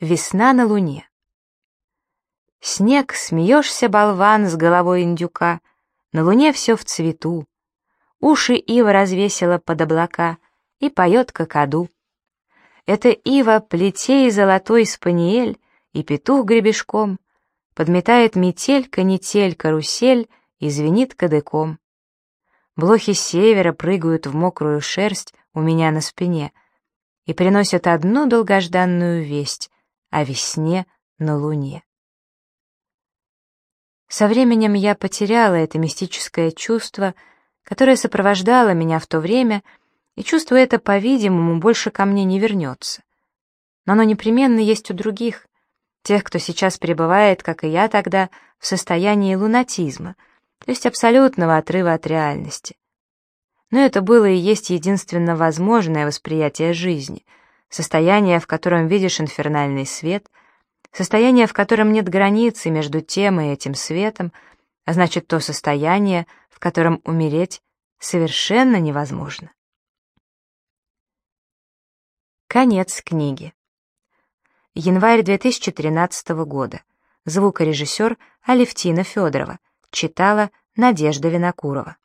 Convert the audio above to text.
Весна на луне. Снег, смеешься, болван, с головой индюка, На луне все в цвету. Уши ива развесила под облака И поет какаду. Это ива, плетей золотой спаниель И петух гребешком, Подметает метель, канитель, карусель И звенит кадыком. Блохи севера прыгают в мокрую шерсть У меня на спине И приносят одну долгожданную весть о весне на луне. Со временем я потеряла это мистическое чувство, которое сопровождало меня в то время, и чувство это, по-видимому, больше ко мне не вернется. Но оно непременно есть у других, тех, кто сейчас пребывает, как и я тогда, в состоянии лунатизма, то есть абсолютного отрыва от реальности. Но это было и есть единственно возможное восприятие жизни — состояние, в котором видишь инфернальный свет, состояние, в котором нет границы между тем и этим светом, а значит то состояние, в котором умереть совершенно невозможно. Конец книги. Январь 2013 года. Звукорежиссер Алевтина Федорова. Читала Надежда Винокурова.